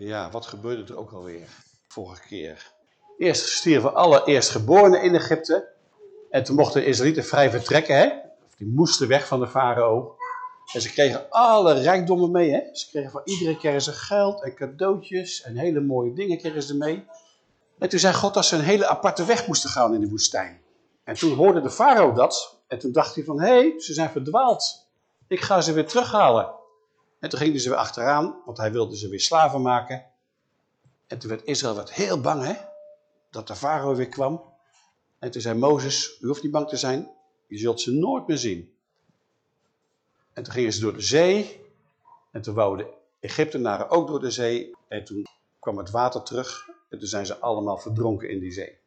Ja, wat gebeurde er ook alweer vorige keer? Eerst stierven alle eerstgeborenen in Egypte. En toen mochten de Israëlieten vrij vertrekken. Hè? Die moesten weg van de farao. En ze kregen alle rijkdommen mee. Hè? Ze kregen van iedereen kregen ze geld en cadeautjes en hele mooie dingen kregen ze mee. En toen zei God dat ze een hele aparte weg moesten gaan in de woestijn. En toen hoorde de farao dat. En toen dacht hij van, hé, hey, ze zijn verdwaald. Ik ga ze weer terughalen. En toen ging hij ze weer achteraan, want hij wilde ze weer slaven maken. En toen werd Israël werd heel bang, hè? Dat de farao weer kwam. En toen zei Mozes, u hoeft niet bang te zijn, je zult ze nooit meer zien. En toen gingen ze door de zee. En toen wouden de Egyptenaren ook door de zee. En toen kwam het water terug. En toen zijn ze allemaal verdronken in die zee.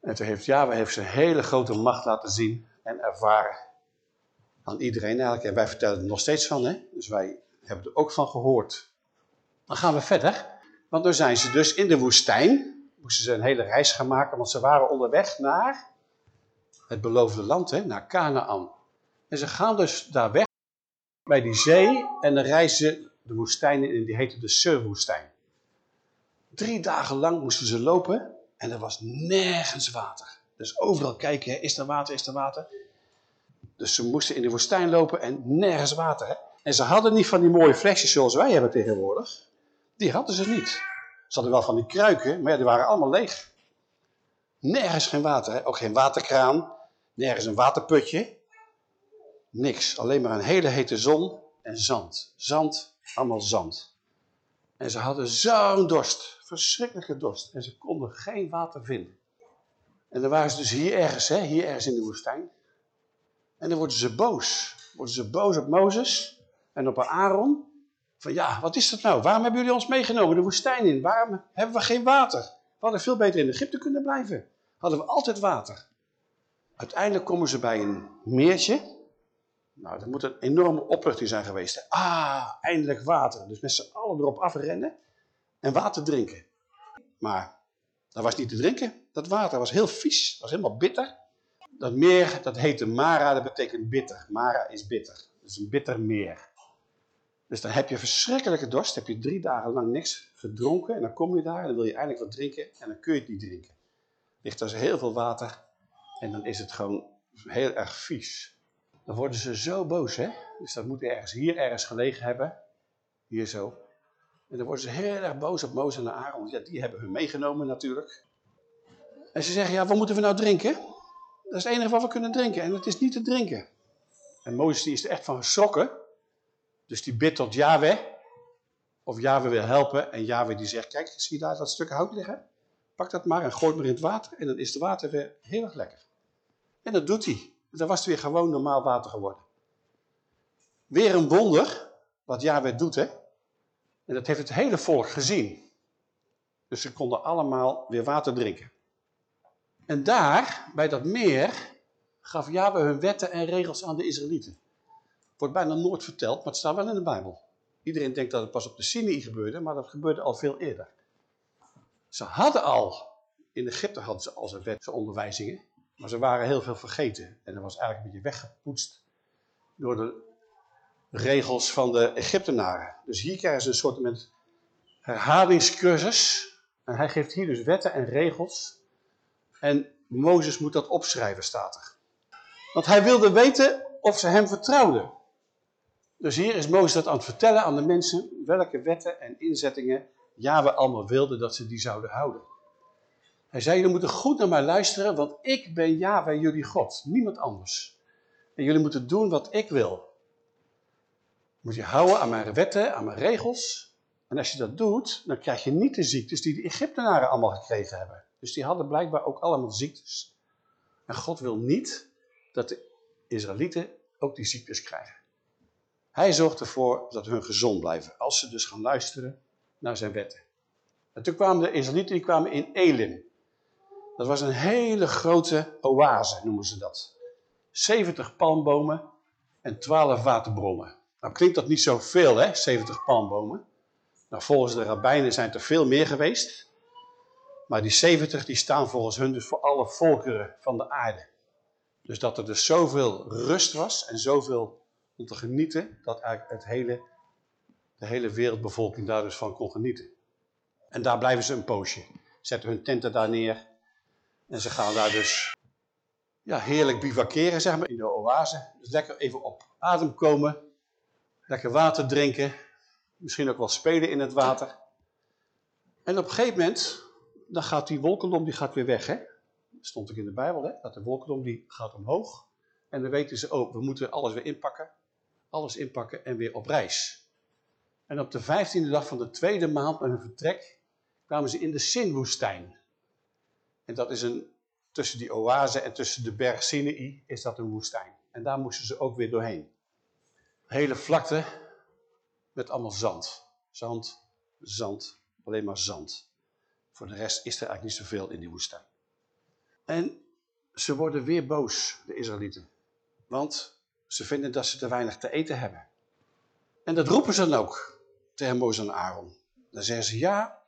En toen heeft Yahweh heeft zijn hele grote macht laten zien en ervaren. Aan iedereen eigenlijk. En wij vertellen er nog steeds van. Hè? Dus wij hebben er ook van gehoord. Dan gaan we verder. Want dan zijn ze dus in de woestijn. Moesten ze een hele reis gaan maken. Want ze waren onderweg naar het beloofde land. Hè? Naar Canaan. En ze gaan dus daar weg bij die zee. En dan reizen de woestijn in. Die heette de Sur-woestijn. Drie dagen lang moesten ze lopen. En er was nergens water. Dus overal kijken, hè, is er water, is er water? Dus ze moesten in de woestijn lopen en nergens water. Hè? En ze hadden niet van die mooie flesjes zoals wij hebben tegenwoordig. Die hadden ze niet. Ze hadden wel van die kruiken, maar die waren allemaal leeg. Nergens geen water, hè? ook geen waterkraan. Nergens een waterputje. Niks, alleen maar een hele hete zon en zand. Zand, allemaal zand. En ze hadden zo'n dorst, verschrikkelijke dorst. En ze konden geen water vinden. En dan waren ze dus hier ergens, hè, hier ergens in de woestijn. En dan worden ze boos. Worden ze boos op Mozes en op Aaron. Van ja, wat is dat nou? Waarom hebben jullie ons meegenomen de woestijn in? Waarom hebben we geen water? We hadden veel beter in Egypte kunnen blijven. Hadden we altijd water. Uiteindelijk komen ze bij een meertje. Nou, dat moet een enorme opluchting zijn geweest. Ah, eindelijk water. Dus met z'n allen erop afrennen en water drinken. Maar dat was niet te drinken. Dat water was heel vies. Was helemaal bitter. Dat meer, dat heette Mara, dat betekent bitter. Mara is bitter. Is een bitter meer. Dus dan heb je verschrikkelijke dorst. heb je drie dagen lang niks gedronken. En dan kom je daar en dan wil je eindelijk wat drinken. En dan kun je het niet drinken. Ligt er heel veel water. En dan is het gewoon heel erg vies. Dan worden ze zo boos, hè. Dus dat moet ergens hier ergens gelegen hebben. Hier zo. En dan worden ze heel erg boos op Mozes en Aaron. Ja, die hebben hun meegenomen natuurlijk. En ze zeggen, ja, wat moeten we nou drinken? Dat is het enige wat we kunnen drinken. En het is niet te drinken. En Mozes die is er echt van geschrokken. Dus die bidt tot Yahweh. Of Yahweh wil helpen. En Yahweh die zegt, kijk, zie je daar dat stuk hout liggen? Pak dat maar en gooi maar in het water. En dan is het water weer heel erg lekker. En dat doet hij. Dan was het weer gewoon normaal water geworden. Weer een wonder wat Yahweh doet, hè. En dat heeft het hele volk gezien. Dus ze konden allemaal weer water drinken. En daar, bij dat meer, gaf Yahweh hun wetten en regels aan de Israëlieten. Wordt bijna nooit verteld, maar het staat wel in de Bijbel. Iedereen denkt dat het pas op de Sinai gebeurde, maar dat gebeurde al veel eerder. Ze hadden al, in Egypte hadden ze al zijn wetten, onderwijzingen, maar ze waren heel veel vergeten. En dat was eigenlijk een beetje weggepoetst door de regels van de Egyptenaren. Dus hier krijgen ze een soort herhalingscursus. En hij geeft hier dus wetten en regels. En Mozes moet dat opschrijven, staat er. Want hij wilde weten of ze hem vertrouwden. Dus hier is Mozes dat aan het vertellen aan de mensen welke wetten en inzettingen Yahweh allemaal wilde dat ze die zouden houden. Hij zei, jullie moeten goed naar mij luisteren, want ik ben Yahweh jullie God, niemand anders. En jullie moeten doen wat ik wil. Moet je houden aan mijn wetten, aan mijn regels. En als je dat doet, dan krijg je niet de ziektes die de Egyptenaren allemaal gekregen hebben. Dus die hadden blijkbaar ook allemaal ziektes. En God wil niet dat de Israëlieten ook die ziektes krijgen. Hij zorgt ervoor dat hun gezond blijven, als ze dus gaan luisteren naar zijn wetten. En toen kwamen de Israëlieten die kwamen in Elim. Dat was een hele grote oase, noemen ze dat. 70 palmbomen en 12 waterbronnen. Nou klinkt dat niet zoveel, hè, 70 palmbomen. Nou, volgens de rabbijnen zijn er veel meer geweest. Maar die 70 die staan volgens hun dus voor alle volkeren van de aarde. Dus dat er dus zoveel rust was en zoveel om te genieten, dat eigenlijk het hele de hele wereldbevolking daar dus van kon genieten. En daar blijven ze een poosje. Zetten hun tenten daar neer. En ze gaan daar dus ja, heerlijk bivakeren, zeg maar, in de oase. Dus lekker even op adem komen. Lekker water drinken. Misschien ook wel spelen in het water. En op een gegeven moment, dan gaat die wolkolom die gaat weer weg. Hè? Stond ook in de Bijbel, hè? dat de wolkolom die gaat omhoog. En dan weten ze, oh, we moeten alles weer inpakken. Alles inpakken en weer op reis. En op de vijftiende dag van de tweede maand met hun vertrek kwamen ze in de Sinwoestijn. En dat is een, tussen die oase en tussen de berg Sinai is dat een woestijn. En daar moesten ze ook weer doorheen. Hele vlakte met allemaal zand. Zand, zand, alleen maar zand. Voor de rest is er eigenlijk niet zoveel in die woestijn. En ze worden weer boos, de Israëlieten. Want ze vinden dat ze te weinig te eten hebben. En dat roepen ze dan ook tegen Mozes en Aaron. Dan zeggen ze, ja,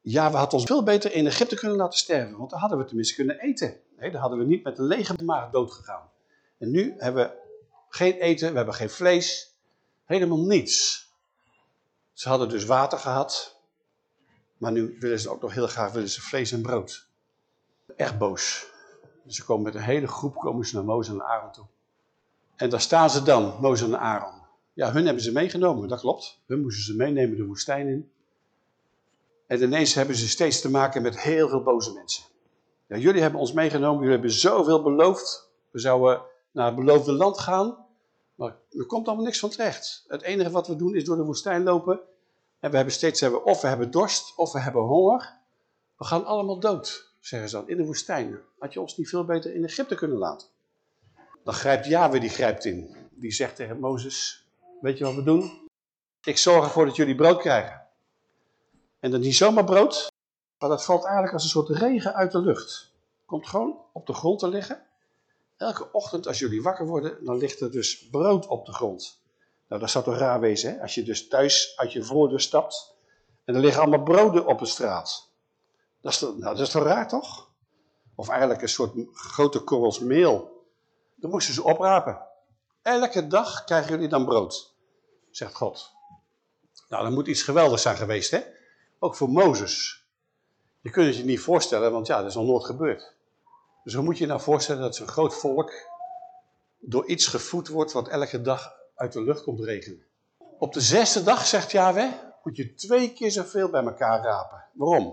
ja, we hadden ons veel beter in Egypte kunnen laten sterven. Want dan hadden we tenminste kunnen eten. Nee, dan hadden we niet met een lege maag dood gegaan. En nu hebben we geen eten, we hebben geen vlees. Helemaal niets. Ze hadden dus water gehad. Maar nu willen ze ook nog heel graag willen ze vlees en brood. Echt boos. Ze komen met een hele groep komen ze naar Mozes en Aaron toe. En daar staan ze dan, Mozes en Aaron. Ja, hun hebben ze meegenomen, dat klopt. Hun moesten ze meenemen de woestijn in. En ineens hebben ze steeds te maken met heel veel boze mensen. Ja, jullie hebben ons meegenomen, jullie hebben zoveel beloofd. We zouden naar het beloofde land gaan. Maar er komt allemaal niks van terecht. Het enige wat we doen is door de woestijn lopen. En we hebben steeds, of we hebben dorst, of we hebben honger. We gaan allemaal dood, zeggen ze dan, in de woestijn. Had je ons niet veel beter in Egypte kunnen laten? Dan grijpt Yahweh, die grijpt in. Die zegt tegen Mozes, weet je wat we doen? Ik zorg ervoor dat jullie brood krijgen. En dan niet zomaar brood, maar dat valt eigenlijk als een soort regen uit de lucht. Komt gewoon op de grond te liggen. Elke ochtend als jullie wakker worden, dan ligt er dus brood op de grond. Nou, dat zou toch raar wezen, hè? Als je dus thuis uit je voordeur stapt en er liggen allemaal broden op de straat. Dat is, toch, nou, dat is toch raar, toch? Of eigenlijk een soort grote korrels meel. Dan moesten ze oprapen. Elke dag krijgen jullie dan brood, zegt God. Nou, dat moet iets geweldigs zijn geweest, hè? Ook voor Mozes. Je kunt het je niet voorstellen, want ja, dat is nog nooit gebeurd. Dus hoe moet je je nou voorstellen dat zo'n groot volk door iets gevoed wordt wat elke dag uit de lucht komt regenen. Op de zesde dag, zegt Yahweh, moet je twee keer zoveel bij elkaar rapen. Waarom?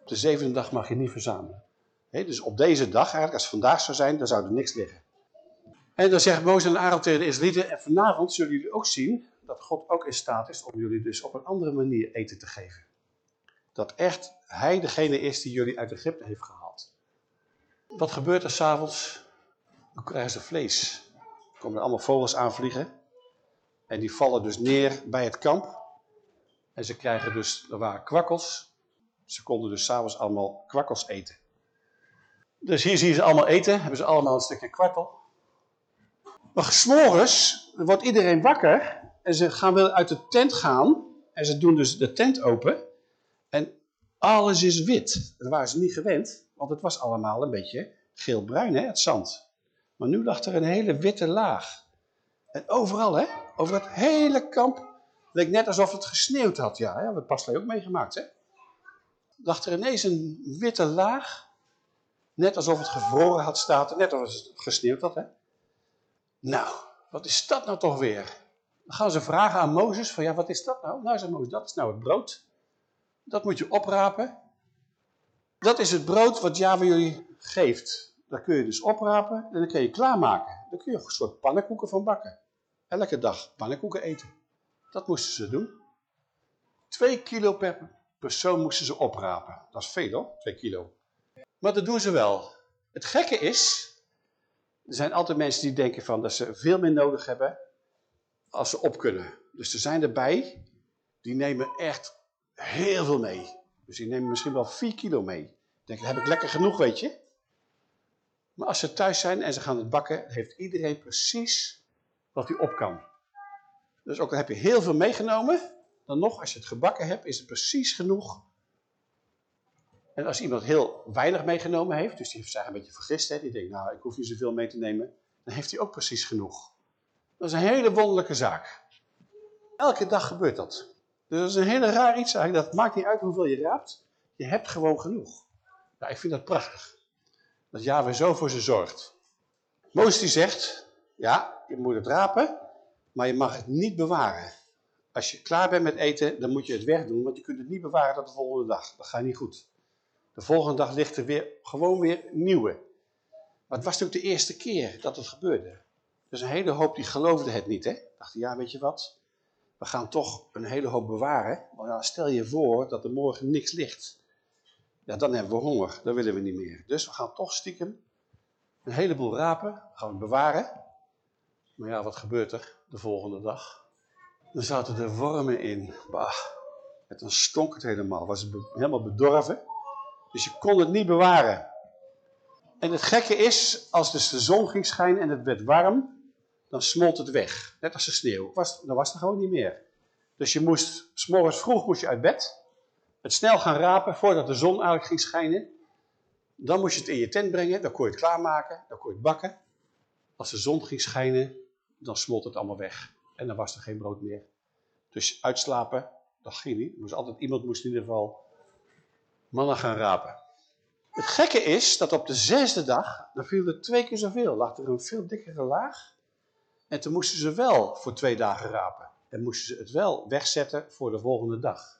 Op de zevende dag mag je niet verzamelen. dus op deze dag, eigenlijk als het vandaag zou zijn, dan zou er niks liggen. En dan zegt Mozes en Aaron tegen de Israëlieten, en vanavond zullen jullie ook zien dat God ook in staat is om jullie dus op een andere manier eten te geven. Dat echt hij degene is die jullie uit Egypte heeft gehaald. Wat gebeurt er s'avonds? Dan krijgen ze vlees. Er komen er allemaal vogels aanvliegen. En die vallen dus neer bij het kamp. En ze krijgen dus, er waren kwakkels. Ze konden dus s'avonds allemaal kwakkels eten. Dus hier zien ze allemaal eten. Hebben ze allemaal een stukje kwartel. Maar s'morgens wordt iedereen wakker. En ze gaan wel uit de tent gaan. En ze doen dus de tent open. En alles is wit. Dat waren ze niet gewend, want het was allemaal een beetje geel-bruin, het zand. Maar nu lag er een hele witte laag. En overal, hè, over het hele kamp, leek net alsof het gesneeuwd had. Ja, hè? we pas ook meegemaakt, hè. Lag er ineens een witte laag, net alsof het gevroren had staan, net alsof het gesneeuwd had, hè. Nou, wat is dat nou toch weer? Dan gaan ze vragen aan Mozes, van ja, wat is dat nou? Nou, zegt Mozes, dat is nou het brood dat moet je oprapen. Dat is het brood wat Java jullie geeft. Dat kun je dus oprapen en dan kun je klaarmaken. Dan kun je een soort pannenkoeken van bakken. Elke dag pannenkoeken eten. Dat moesten ze doen. Twee kilo per persoon moesten ze oprapen. Dat is veel hoor, twee kilo. Maar dat doen ze wel. Het gekke is, er zijn altijd mensen die denken van dat ze veel meer nodig hebben als ze op kunnen. Dus er zijn erbij, die nemen echt heel veel mee. Dus die nemen misschien wel 4 kilo mee. denk, heb ik lekker genoeg, weet je. Maar als ze thuis zijn en ze gaan het bakken, heeft iedereen precies wat hij op kan. Dus ook al heb je heel veel meegenomen, dan nog, als je het gebakken hebt, is het precies genoeg. En als iemand heel weinig meegenomen heeft, dus die heeft zich een beetje vergist, hè, die denkt, nou, ik hoef niet zoveel mee te nemen, dan heeft hij ook precies genoeg. Dat is een hele wonderlijke zaak. Elke dag gebeurt dat. Dus dat is een hele raar iets eigenlijk. Dat maakt niet uit hoeveel je raapt. Je hebt gewoon genoeg. Ja, ik vind dat prachtig. Dat Yahweh zo voor ze zorgt. Mozes die zegt, ja, je moet het rapen, maar je mag het niet bewaren. Als je klaar bent met eten, dan moet je het wegdoen, want je kunt het niet bewaren tot de volgende dag. Dat gaat niet goed. De volgende dag ligt er weer, gewoon weer nieuwe. Maar het was natuurlijk de eerste keer dat het gebeurde. Dus een hele hoop die geloofde het niet. Hè? Dachten, ja weet je wat, we gaan toch een hele hoop bewaren. Maar stel je voor dat er morgen niks ligt. Ja, dan hebben we honger, dat willen we niet meer. Dus we gaan toch stiekem een heleboel rapen, gaan we bewaren. Maar ja, wat gebeurt er de volgende dag? Dan zaten er wormen in. Bah, dan stonk het helemaal. Was het helemaal bedorven. Dus je kon het niet bewaren. En het gekke is, als dus de zon ging schijnen en het werd warm, dan smolt het weg. Net als de sneeuw. Was, dan was het gewoon niet meer. Dus je moest, s morgens vroeg moest je uit bed, het snel gaan rapen voordat de zon eigenlijk ging schijnen. Dan moest je het in je tent brengen, dan kon je het klaarmaken, dan kon je het bakken. Als de zon ging schijnen, dan smolt het allemaal weg. En dan was er geen brood meer. Dus uitslapen, dat ging niet. Moest altijd, iemand moest in ieder geval mannen gaan rapen. Het gekke is dat op de zesde dag, dan viel er twee keer zoveel. Lag er een veel dikkere laag. En toen moesten ze wel voor twee dagen rapen. En moesten ze het wel wegzetten voor de volgende dag.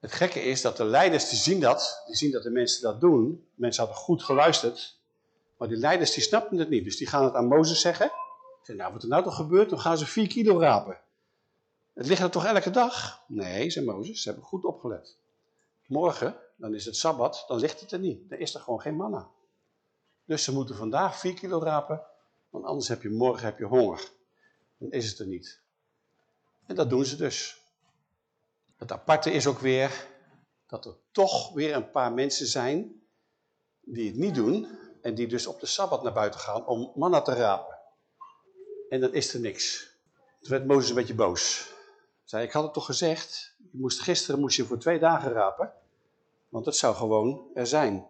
Het gekke is dat de leiders die zien dat, die zien dat de mensen dat doen. Mensen hadden goed geluisterd. Maar die leiders die snapten het niet. Dus die gaan het aan Mozes zeggen. Zeg, nou wat er nou toch gebeurt, dan gaan ze vier kilo rapen. Het ligt er toch elke dag? Nee, zei Mozes, ze hebben goed opgelet. Morgen, dan is het Sabbat, dan ligt het er niet. Dan is er gewoon geen manna. Dus ze moeten vandaag 4 kilo rapen, want anders heb je morgen heb je honger. Dan is het er niet. En dat doen ze dus. Het aparte is ook weer dat er toch weer een paar mensen zijn die het niet doen en die dus op de Sabbat naar buiten gaan om manna te rapen. En dan is er niks. Toen werd Mozes een beetje boos. Zei, ik had het toch gezegd, je moest, gisteren moest je voor twee dagen rapen, want het zou gewoon er zijn.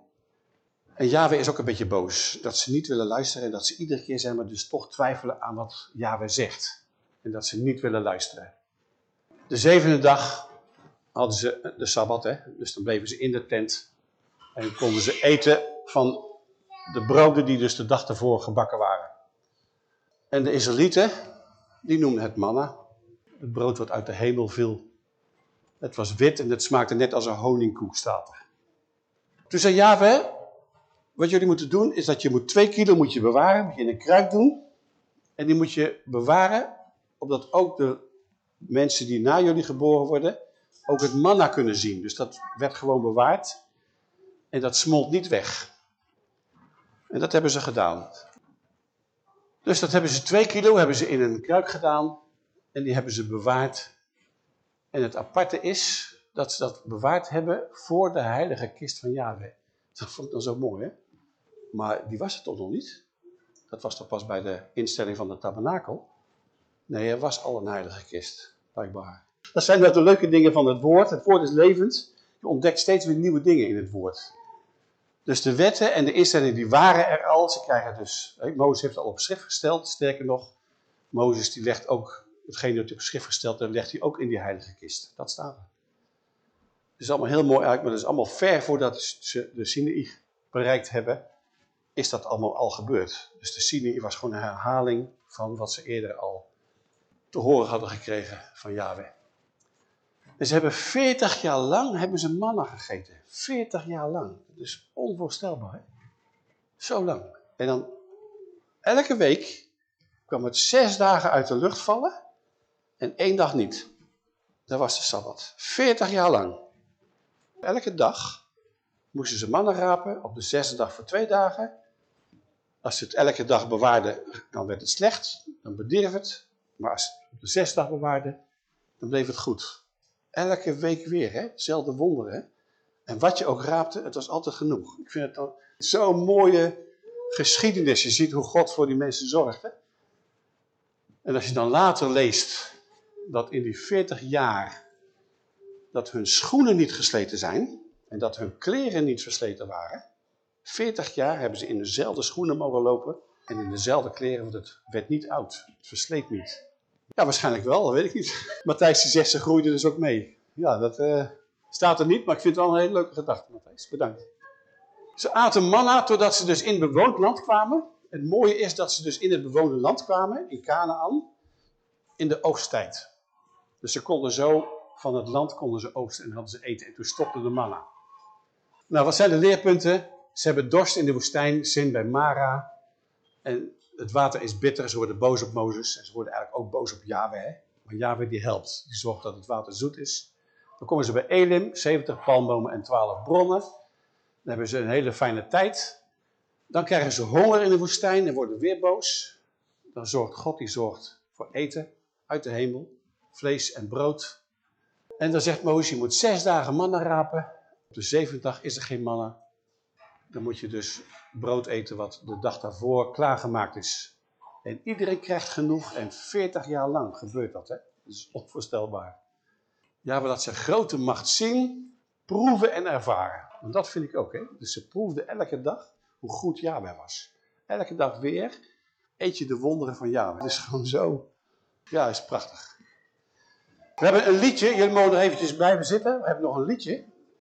En Yahweh is ook een beetje boos, dat ze niet willen luisteren en dat ze iedere keer zeg maar, dus toch twijfelen aan wat Yahweh zegt. En dat ze niet willen luisteren. De zevende dag hadden ze de Sabbat, hè? dus dan bleven ze in de tent en konden ze eten van de broden die dus de dag ervoor gebakken waren. En de Israëlieten, die noemden het manna. Het brood wat uit de hemel viel. Het was wit en het smaakte net als een honingkoek, staat er. Toen zei Yahweh, wat jullie moeten doen, is dat je moet twee kilo moet je bewaren, moet je in een kruik doen. En die moet je bewaren, opdat ook de mensen die na jullie geboren worden, ook het manna kunnen zien. Dus dat werd gewoon bewaard. En dat smolt niet weg. En dat hebben ze gedaan. Dus dat hebben ze twee kilo hebben ze in een kruik gedaan. En die hebben ze bewaard. En het aparte is dat ze dat bewaard hebben voor de heilige kist van Yahweh. Dat vond ik dan zo mooi, hè? Maar die was het toch nog niet? Dat was toch pas bij de instelling van de tabernakel? Nee, er was al een heilige kist, blijkbaar. Dat zijn wel de leuke dingen van het woord. Het woord is levend. Je ontdekt steeds weer nieuwe dingen in het woord. Dus de wetten en de instellingen die waren er al. Ze krijgen dus, Mozes heeft het al op schrift gesteld. Sterker nog, Mozes die legt ook hetgeen dat hij op schrift gesteld heeft, legt hij ook in die heilige kist. Dat staat er. Het is allemaal heel mooi eigenlijk, maar dat is allemaal ver voordat ze de Sinai bereikt hebben, is dat allemaal al gebeurd. Dus de Sinai was gewoon een herhaling van wat ze eerder al te horen hadden gekregen van Yahweh. En ze hebben 40 jaar lang hebben ze manna gegeten. 40 jaar lang. Dus onvoorstelbaar. Hè? Zo lang. En dan elke week kwam het zes dagen uit de lucht vallen en één dag niet. Dat was de Sabbat. 40 jaar lang. Elke dag moesten ze mannen rapen, op de zesde dag voor twee dagen. Als ze het elke dag bewaarden, dan werd het slecht, dan bedierf het. Maar als ze het op de zesde dag bewaarden, dan bleef het goed. Elke week weer, hè? wonder. Hè? En wat je ook raapte, het was altijd genoeg. Ik vind het dan zo'n mooie geschiedenis. Je ziet hoe God voor die mensen zorgde. En als je dan later leest dat in die 40 jaar dat hun schoenen niet gesleten zijn en dat hun kleren niet versleten waren. 40 jaar hebben ze in dezelfde schoenen mogen lopen en in dezelfde kleren, want het werd niet oud. Het versleet niet. Ja, waarschijnlijk wel, dat weet ik niet. Matthijs die zegt, ze groeide dus ook mee. Ja, dat uh, staat er niet, maar ik vind het wel een hele leuke gedachte, Matthijs. Bedankt. Ze aten manna totdat ze dus in bewoond land kwamen. Het mooie is dat ze dus in het bewoonde land kwamen, in Canaan, in de oogsttijd. Dus ze konden zo, van het land konden ze oogsten en hadden ze eten. En toen stopte de manna. Nou, wat zijn de leerpunten? Ze hebben dorst in de woestijn, zin bij Mara. En het water is bitter, ze worden boos op Mozes. En ze worden eigenlijk ook boos op Yahweh. Maar Yahweh die helpt, die zorgt dat het water zoet is. Dan komen ze bij Elim, 70 palmbomen en 12 bronnen. Dan hebben ze een hele fijne tijd. Dan krijgen ze honger in de woestijn en worden weer boos. Dan zorgt God, die zorgt voor eten uit de hemel. Vlees en brood. En dan zegt Mozes, je moet zes dagen manna rapen. Op de zevende dag is er geen manna. Dan moet je dus brood eten wat de dag daarvoor klaargemaakt is. En iedereen krijgt genoeg en 40 jaar lang gebeurt dat. Hè? Dat is onvoorstelbaar. Ja, maar dat ze grote macht zien, proeven en ervaren. Want dat vind ik ook. Hè? Dus ze proefden elke dag hoe goed Yahweh was. Elke dag weer eet je de wonderen van Yahweh. Het is gewoon zo. Ja, is prachtig. We hebben een liedje. Jullie mogen er eventjes blijven zitten. We hebben nog een liedje.